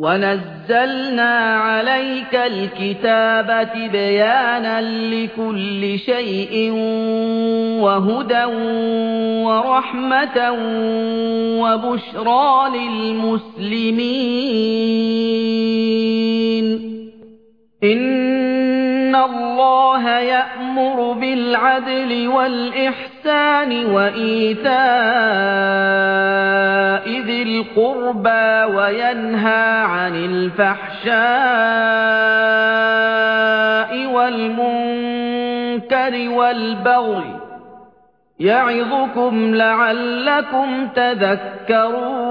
ونزلنا عليك الكتاب بيانا لكل شيء وهدى ورحمة وبشرى للمسلمين إن الله يأمر بالعدل والإحسان وإيتاء القربى وينهى عن الفحشاء والمنكر والبغي يعظكم لعلكم تذكرون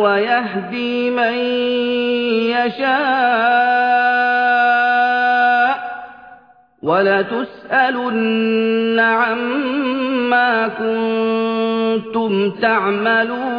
ويهدي من يشاء ولتسألن عما كنتم تعملون